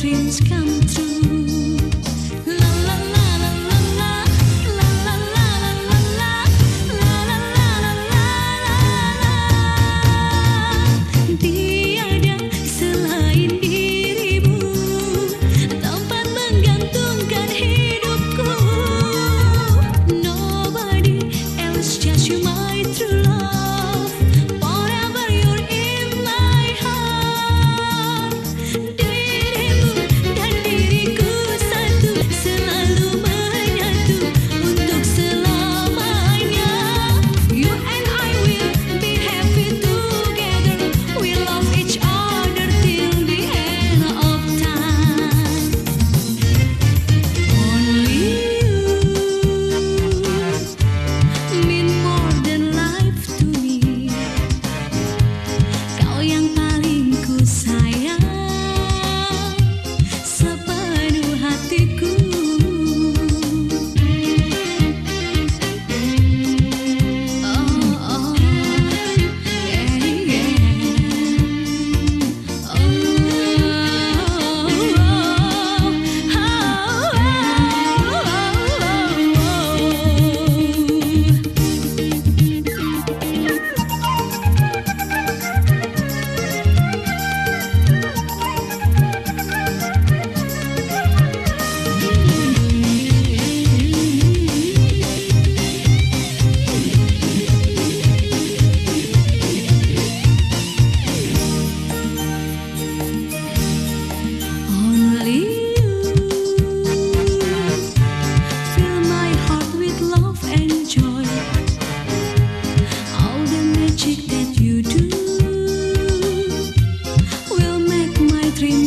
dreams come true.